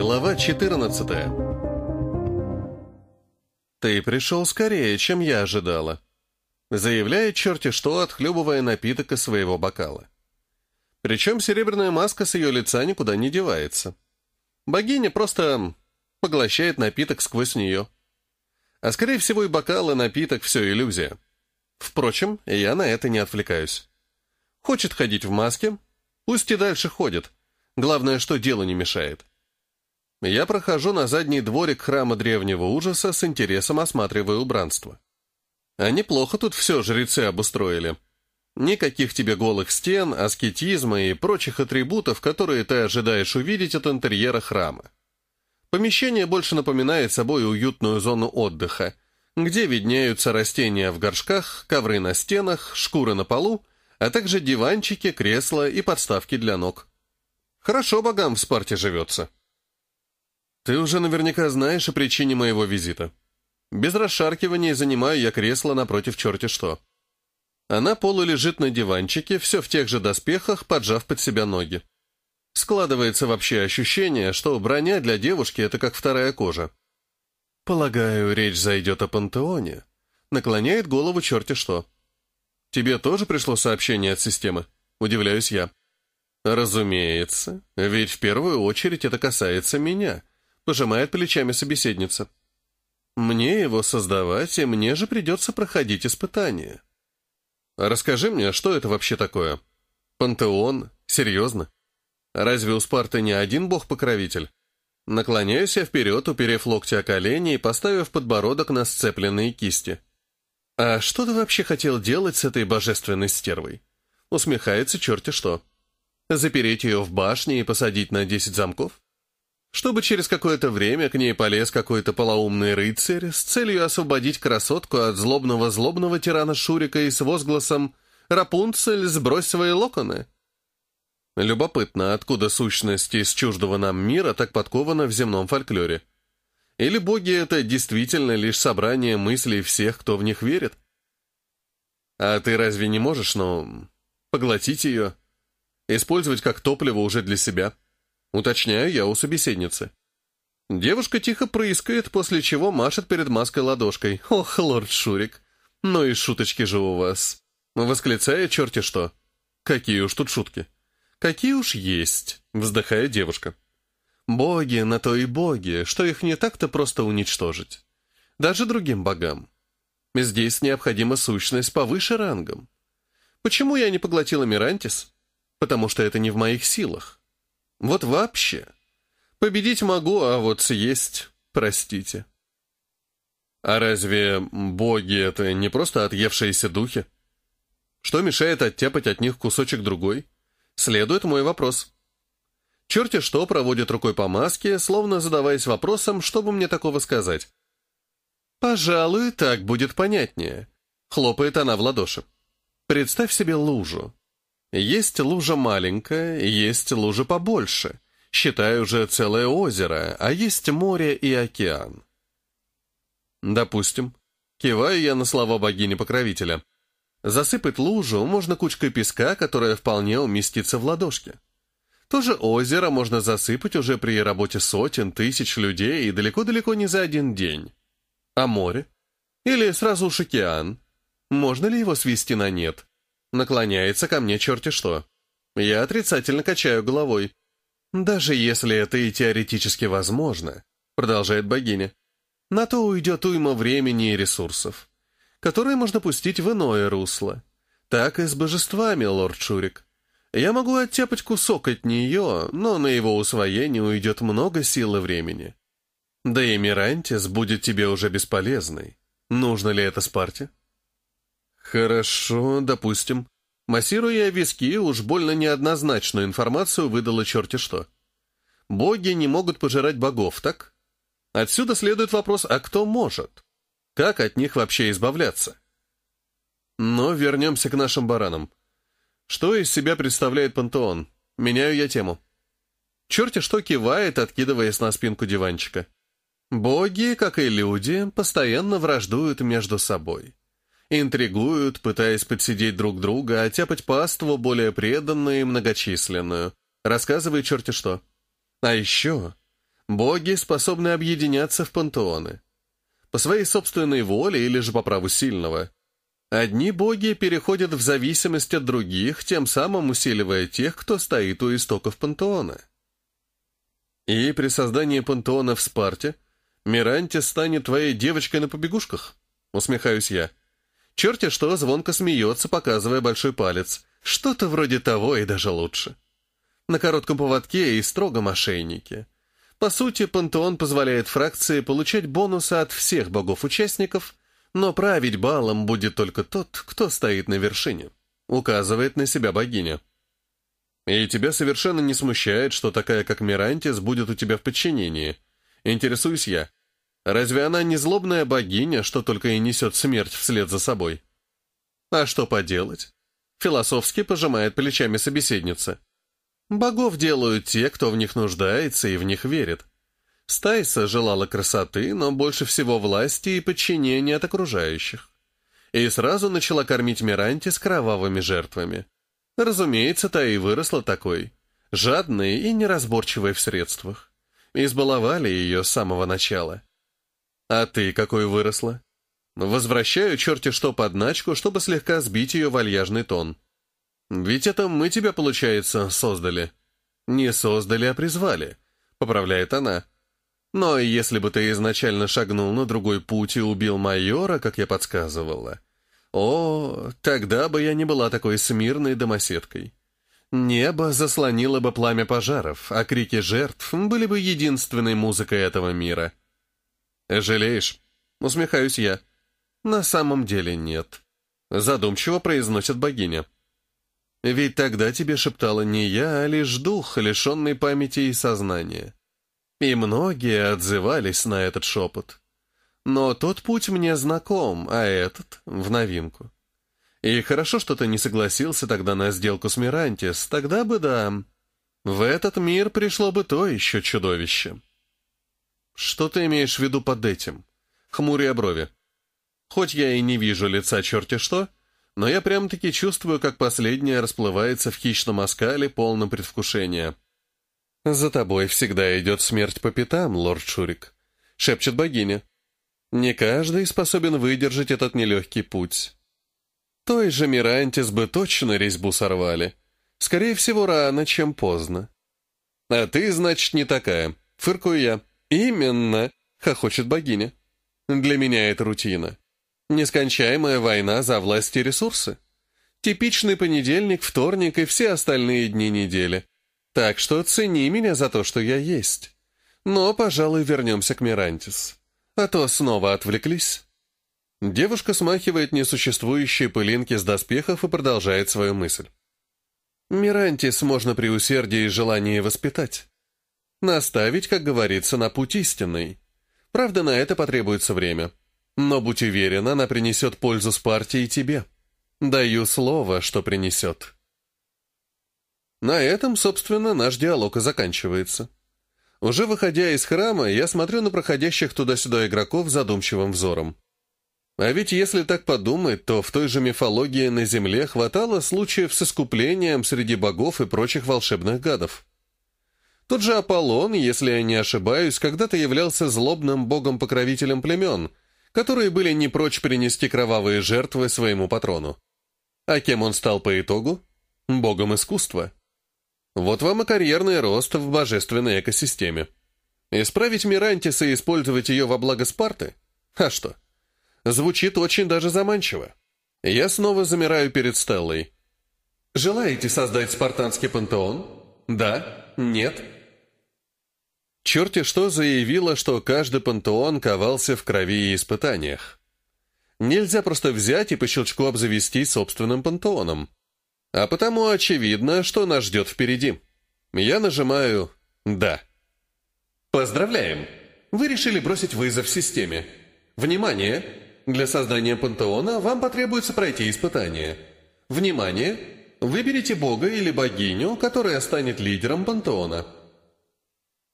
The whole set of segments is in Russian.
Глава 14 «Ты пришел скорее, чем я ожидала», — заявляет черти что, отхлебывая напиток из своего бокала. Причем серебряная маска с ее лица никуда не девается. Богиня просто поглощает напиток сквозь нее. А скорее всего и бокал, и напиток — все иллюзия. Впрочем, я на это не отвлекаюсь. Хочет ходить в маске? Пусть и дальше ходит. Главное, что делу не мешает. Я прохожу на задний дворик храма древнего ужаса с интересом осматривая убранство. А неплохо тут все жрецы обустроили. Никаких тебе голых стен, аскетизма и прочих атрибутов, которые ты ожидаешь увидеть от интерьера храма. Помещение больше напоминает собой уютную зону отдыха, где виднеются растения в горшках, ковры на стенах, шкуры на полу, а также диванчики, кресла и подставки для ног. Хорошо богам в Спарте живется. Ты уже наверняка знаешь о причине моего визита. Без расшаркивания занимаю я кресло напротив черти что. Она полу лежит на диванчике, все в тех же доспехах, поджав под себя ноги. Складывается вообще ощущение, что броня для девушки — это как вторая кожа. Полагаю, речь зайдет о пантеоне. Наклоняет голову черти что. Тебе тоже пришло сообщение от системы? Удивляюсь я. Разумеется, ведь в первую очередь это касается меня — Пожимает плечами собеседница. Мне его создавать, и мне же придется проходить испытания. Расскажи мне, что это вообще такое? Пантеон? Серьезно? Разве у Спарты не один бог-покровитель? Наклоняюсь я вперед, уперев локти о колени и поставив подбородок на сцепленные кисти. «А что ты вообще хотел делать с этой божественной стервой?» Усмехается черти что. «Запереть ее в башне и посадить на десять замков?» Чтобы через какое-то время к ней полез какой-то полоумный рыцарь с целью освободить красотку от злобного-злобного тирана Шурика и с возгласом «Рапунцель, сбрось свои локоны!» Любопытно, откуда сущность из чуждого нам мира так подкована в земном фольклоре. Или боги — это действительно лишь собрание мыслей всех, кто в них верит? А ты разве не можешь, ну, поглотить ее? Использовать как топливо уже для себя? — Уточняю я у собеседницы. Девушка тихо прыскает, после чего машет перед маской ладошкой. «Ох, лорд Шурик, ну и шуточки же у вас!» Восклицая черти что. «Какие уж тут шутки!» «Какие уж есть!» — вздыхает девушка. «Боги на то и боги, что их не так-то просто уничтожить. Даже другим богам. Здесь необходима сущность повыше рангом. Почему я не поглотила Мирантис? Потому что это не в моих силах. Вот вообще. Победить могу, а вот съесть, простите. А разве боги — это не просто отъевшиеся духи? Что мешает оттяпать от них кусочек другой? Следует мой вопрос. Черти что проводит рукой по маске, словно задаваясь вопросом, что бы мне такого сказать. «Пожалуй, так будет понятнее», — хлопает она в ладоши. «Представь себе лужу. Есть лужа маленькая, есть лужа побольше. Считай уже целое озеро, а есть море и океан. Допустим. Киваю я на слова богини-покровителя. Засыпать лужу можно кучкой песка, которая вполне уместится в ладошке. То же озеро можно засыпать уже при работе сотен, тысяч людей и далеко-далеко не за один день. А море? Или сразу уж океан? Можно ли его свести на нет? Наклоняется ко мне черти что. Я отрицательно качаю головой. «Даже если это и теоретически возможно», — продолжает богиня, «на то уйдет уйма времени и ресурсов, которые можно пустить в иное русло. Так и с божествами, лорд Шурик. Я могу оттяпать кусок от нее, но на его усвоение уйдет много сил и времени. Да и Мирантис будет тебе уже бесполезной. Нужно ли это Спарте?» «Хорошо, допустим». Массируя виски, уж больно неоднозначную информацию выдала черти что. Боги не могут пожирать богов, так? Отсюда следует вопрос, а кто может? Как от них вообще избавляться? Но вернемся к нашим баранам. Что из себя представляет пантеон? Меняю я тему. Черти что кивает, откидываясь на спинку диванчика. Боги, как и люди, постоянно враждуют между собой. Интригуют, пытаясь подсидеть друг друга, оттяпать паству более преданную и многочисленную. Рассказывай черти что. А еще Боги способны объединяться в пантеоны. По своей собственной воле или же по праву сильного. Одни боги переходят в зависимость от других, тем самым усиливая тех, кто стоит у истоков пантеона. И при создании пантеона в Спарте Миранте станет твоей девочкой на побегушках? Усмехаюсь я. Черти что, звонко смеется, показывая большой палец. Что-то вроде того и даже лучше. На коротком поводке и строгом ошейнике. По сути, пантеон позволяет фракции получать бонусы от всех богов-участников, но править балом будет только тот, кто стоит на вершине, указывает на себя богиня. И тебя совершенно не смущает, что такая, как Мирантис, будет у тебя в подчинении. Интересуюсь я. Разве она не злобная богиня, что только и несет смерть вслед за собой? А что поделать? Философски пожимает плечами собеседница. Богов делают те, кто в них нуждается и в них верит. Стайса желала красоты, но больше всего власти и подчинения от окружающих. И сразу начала кормить Миранти с кровавыми жертвами. Разумеется, та и выросла такой, жадной и неразборчивой в средствах. Избаловали ее с самого начала. А ты какой выросла? Возвращаю черти что подначку, чтобы слегка сбить ее вальяжный тон. Ведь это мы тебя, получается, создали. Не создали, а призвали, поправляет она. Но если бы ты изначально шагнул на другой путь и убил майора, как я подсказывала, о, тогда бы я не была такой смирной домоседкой. Небо заслонило бы пламя пожаров, а крики жертв были бы единственной музыкой этого мира. «Жалеешь?» — усмехаюсь я. «На самом деле нет», — задумчиво произносит богиня. Ведь тогда тебе шептала не я, а лишь дух, лишенный памяти и сознания. И многие отзывались на этот шепот. Но тот путь мне знаком, а этот — в новинку. И хорошо, что ты не согласился тогда на сделку с Мирантис, тогда бы да. В этот мир пришло бы то еще чудовище. Что ты имеешь в виду под этим? Хмуря брови. Хоть я и не вижу лица черти что, — но я прям-таки чувствую, как последняя расплывается в хищном оскале, полном предвкушения. «За тобой всегда идет смерть по пятам, лорд Шурик», — шепчет богиня. «Не каждый способен выдержать этот нелегкий путь. Той же Мирантис бы точно резьбу сорвали. Скорее всего, рано, чем поздно. А ты, значит, не такая. Фыркую я. Именно, хохочет богиня. Для меня это рутина. Нескончаемая война за власть и ресурсы. Типичный понедельник, вторник и все остальные дни недели. Так что цени меня за то, что я есть. Но, пожалуй, вернемся к Мирантис. А то снова отвлеклись. Девушка смахивает несуществующие пылинки с доспехов и продолжает свою мысль. Мирантис можно при усердии и желании воспитать. Наставить, как говорится, на путь истинный. Правда, на это потребуется время. Но будь уверен, она принесет пользу Спарте и тебе. Даю слово, что принесет. На этом, собственно, наш диалог и заканчивается. Уже выходя из храма, я смотрю на проходящих туда-сюда игроков задумчивым взором. А ведь если так подумать, то в той же мифологии на Земле хватало случаев с искуплением среди богов и прочих волшебных гадов. Тот же Аполлон, если я не ошибаюсь, когда-то являлся злобным богом-покровителем племен, которые были не прочь принести кровавые жертвы своему патрону. А кем он стал по итогу? Богом искусства. Вот вам и карьерный рост в божественной экосистеме. Исправить Мирантис и использовать ее во благо Спарты? А что? Звучит очень даже заманчиво. Я снова замираю перед Стеллой. «Желаете создать спартанский пантеон? Да? Нет?» Черти что заявила, что каждый пантеон ковался в крови и испытаниях. Нельзя просто взять и по щелчку обзавестись собственным пантеоном. А потому очевидно, что нас ждет впереди. Я нажимаю «Да». Поздравляем! Вы решили бросить вызов системе. Внимание! Для создания пантеона вам потребуется пройти испытание. Внимание! Выберите бога или богиню, которая станет лидером пантеона.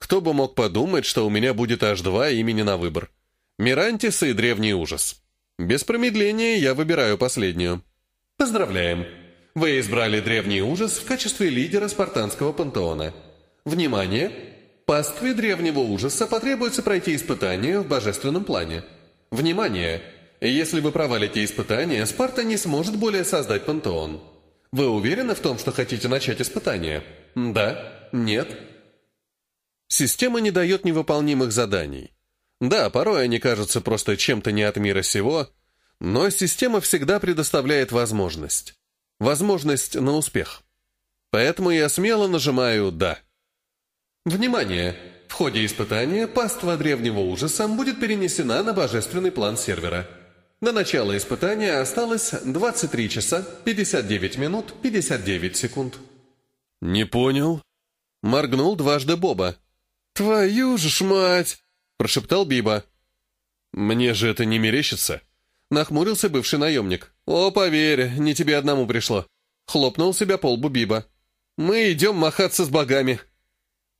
Кто бы мог подумать, что у меня будет аж два имени на выбор. Мирантис и Древний Ужас. Без промедления я выбираю последнюю. Поздравляем! Вы избрали Древний Ужас в качестве лидера спартанского пантеона. Внимание! Пастве древнего ужаса потребуется пройти испытание в божественном плане. Внимание! Если вы провалите испытание, Спарта не сможет более создать пантеон. Вы уверены в том, что хотите начать испытание? Да? Нет? Система не дает невыполнимых заданий. Да, порой они кажутся просто чем-то не от мира сего, но система всегда предоставляет возможность. Возможность на успех. Поэтому я смело нажимаю «Да». Внимание! В ходе испытания паства древнего ужаса будет перенесена на божественный план сервера. До начала испытания осталось 23 часа 59 минут 59 секунд. «Не понял?» Моргнул дважды Боба. «Твою же ж мать!» – прошептал Биба. «Мне же это не мерещится?» Нахмурился бывший наемник. «О, поверь, не тебе одному пришло». Хлопнул себя по лбу Биба. «Мы идем махаться с богами».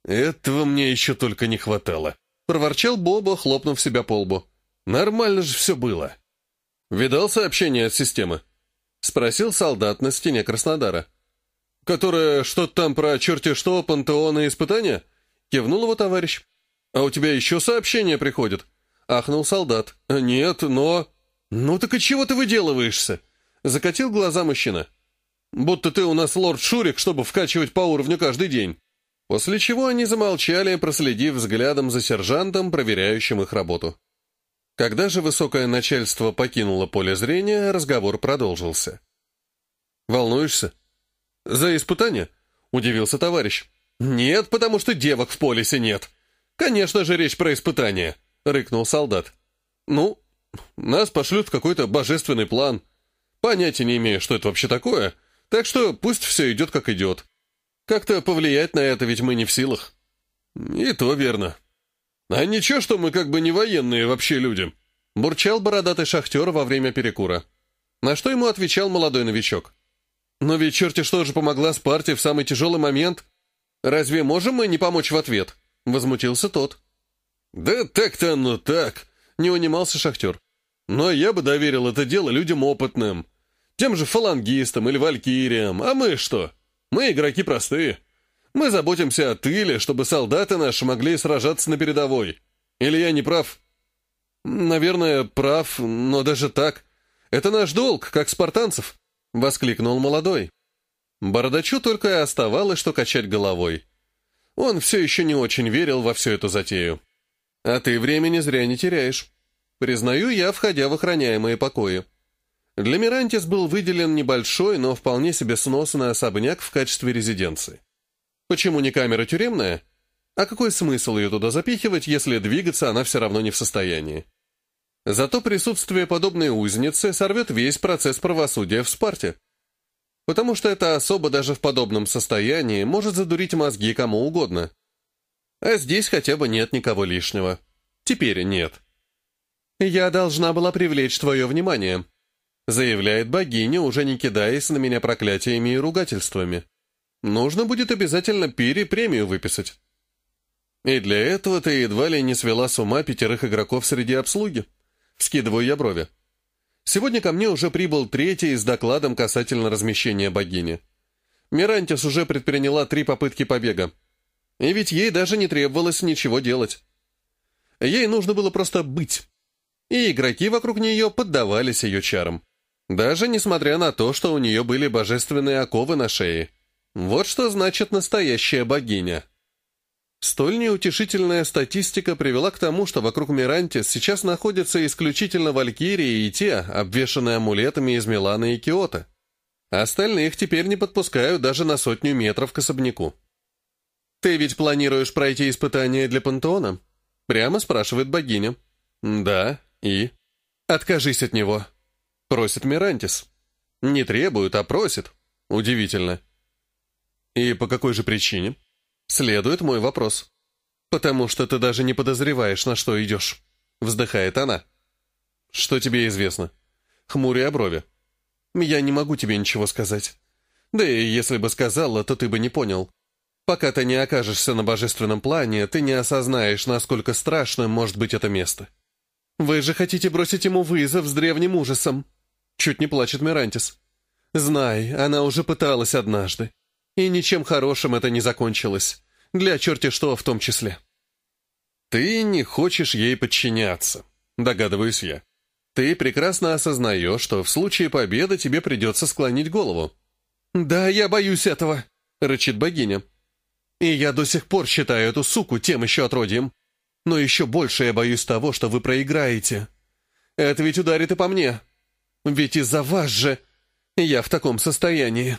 «Этого мне еще только не хватало», — проворчал Боба, хлопнув себя по лбу. «Нормально же все было». «Видал сообщение от системы?» — спросил солдат на стене Краснодара. «Которое что-то там про черти что, пантеоны и испытания?» — кивнул его товарищ. «А у тебя еще сообщение приходит?» — ахнул солдат. «Нет, но...» «Ну так и чего ты выделываешься?» — закатил глаза мужчина. «Будто ты у нас лорд Шурик, чтобы вкачивать по уровню каждый день». После чего они замолчали, проследив взглядом за сержантом, проверяющим их работу. Когда же высокое начальство покинуло поле зрения, разговор продолжился. «Волнуешься?» «За испытание?» — удивился товарищ. «Нет, потому что девок в полисе нет. Конечно же, речь про испытание», — рыкнул солдат. «Ну, нас пошлют в какой-то божественный план. Понятия не имею, что это вообще такое, так что пусть все идет как идет. Как-то повлиять на это ведь мы не в силах. И то верно. А ничего, что мы как бы не военные вообще люди. Бурчал бородатый шахтер во время перекура. На что ему отвечал молодой новичок. Но ведь черти что же помогла Спарте в самый тяжелый момент. Разве можем мы не помочь в ответ? Возмутился тот. Да так-то оно так, не унимался шахтер. Но я бы доверил это дело людям опытным. Тем же фалангистам или валькириям. А мы что? Мы игроки простые. Мы заботимся о тыле, чтобы солдаты наши могли сражаться на передовой. Или я не прав? Наверное, прав, но даже так. Это наш долг, как спартанцев, — воскликнул молодой. Бородачу только и оставалось, что качать головой. Он все еще не очень верил во всю эту затею. А ты времени зря не теряешь. Признаю я, входя в охраняемые покои. Для Мирантис был выделен небольшой, но вполне себе сносный особняк в качестве резиденции. Почему не камера тюремная? А какой смысл ее туда запихивать, если двигаться она все равно не в состоянии? Зато присутствие подобной узницы сорвет весь процесс правосудия в Спарте. Потому что эта особа даже в подобном состоянии может задурить мозги кому угодно. А здесь хотя бы нет никого лишнего. Теперь нет. Я должна была привлечь твое внимание, заявляет богиня, уже не кидаясь на меня проклятиями и ругательствами. Нужно будет обязательно Пире премию выписать. И для этого ты едва ли не свела с ума пятерых игроков среди обслуги. Скидываю я брови. Сегодня ко мне уже прибыл третий с докладом касательно размещения богини. Мирантис уже предприняла три попытки побега. И ведь ей даже не требовалось ничего делать. Ей нужно было просто быть. И игроки вокруг нее поддавались ее чарам. Даже несмотря на то, что у нее были божественные оковы на шее. Вот что значит настоящая богиня. Столь неутешительная статистика привела к тому, что вокруг Мирантис сейчас находятся исключительно Валькирии и те, обвешанные амулетами из Милана и Киота. Остальных теперь не подпускают даже на сотню метров к особняку. «Ты ведь планируешь пройти испытание для пантеона?» Прямо спрашивает богиня. «Да, и?» «Откажись от него», Просит Мирантис. Не требует, а просит. Удивительно. И по какой же причине? Следует мой вопрос. Потому что ты даже не подозреваешь, на что идешь. Вздыхает она. Что тебе известно? Хмуря брови. Я не могу тебе ничего сказать. Да и если бы сказала, то ты бы не понял. Пока ты не окажешься на божественном плане, ты не осознаешь, насколько страшным может быть это место. Вы же хотите бросить ему вызов с древним ужасом. Чуть не плачет Мирантис. Знай, она уже пыталась однажды. И ничем хорошим это не закончилось. Для черти что в том числе. Ты не хочешь ей подчиняться, догадываюсь я. Ты прекрасно осознаешь, что в случае победы тебе придется склонить голову. «Да, я боюсь этого», — рычит богиня. «И я до сих пор считаю эту суку тем еще отродьем. Но еще больше я боюсь того, что вы проиграете. Это ведь ударит и по мне. Ведь из-за вас же я в таком состоянии».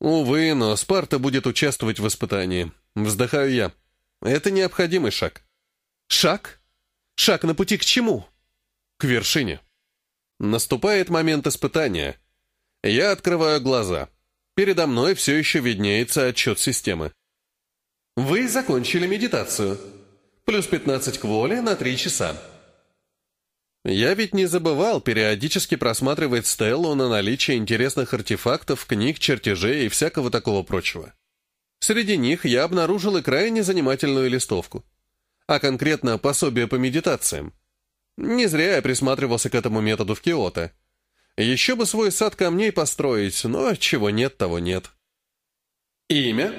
Увы, но Спарта будет участвовать в испытании. Вздыхаю я. Это необходимый шаг. Шаг? Шаг на пути к чему? К вершине. Наступает момент испытания. Я открываю глаза. Передо мной все еще виднеется отчет системы. Вы закончили медитацию. Плюс 15 к воле на 3 часа. Я ведь не забывал периодически просматривать Стеллу на наличие интересных артефактов, книг, чертежей и всякого такого прочего. Среди них я обнаружил и крайне занимательную листовку. А конкретно пособие по медитациям. Не зря я присматривался к этому методу в Киото. Еще бы свой сад камней построить, но чего нет, того нет. Имя.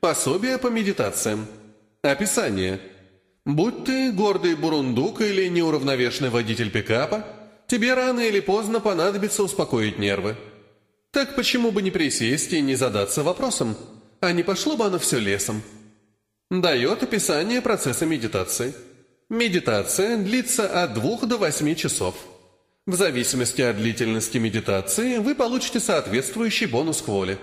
Пособие по медитациям. Описание. Будь ты гордый бурундук или неуравновешенный водитель пикапа, тебе рано или поздно понадобится успокоить нервы. Так почему бы не присесть и не задаться вопросом, а не пошло бы оно все лесом? Дает описание процесса медитации. Медитация длится от двух до восьми часов. В зависимости от длительности медитации вы получите соответствующий бонус к воле.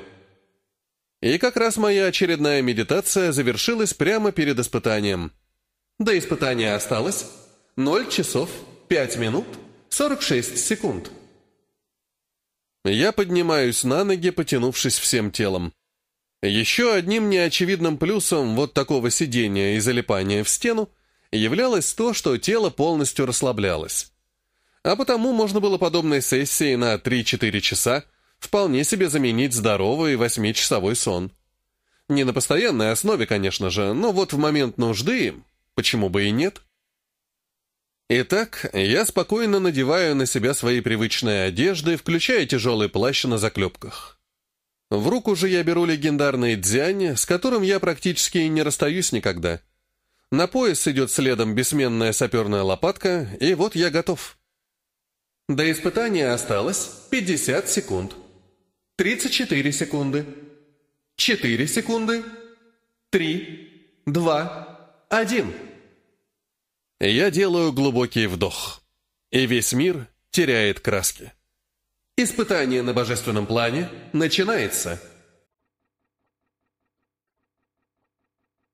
И как раз моя очередная медитация завершилась прямо перед испытанием – до испытания осталось 0 часов 5 минут 46 секунд. Я поднимаюсь на ноги, потянувшись всем телом. Еще одним неочевидным плюсом вот такого сидения и залипания в стену являлось то, что тело полностью расслаблялось. А потому можно было подобной сессии на 3-4 часа вполне себе заменить здоровый восьмичасовой сон. Не на постоянной основе, конечно же, но вот в момент нужды Почему бы и нет? Итак, я спокойно надеваю на себя свои привычные одежды, включая тяжелый плащ на заклепках. В руку же я беру легендарный дзянь, с которым я практически не расстаюсь никогда. На пояс идет следом бессменная саперная лопатка, и вот я готов. До испытания осталось 50 секунд. 34 секунды. 4 секунды. 3, 2, один. Я делаю глубокий вдох, и весь мир теряет краски. Испытание на божественном плане начинается.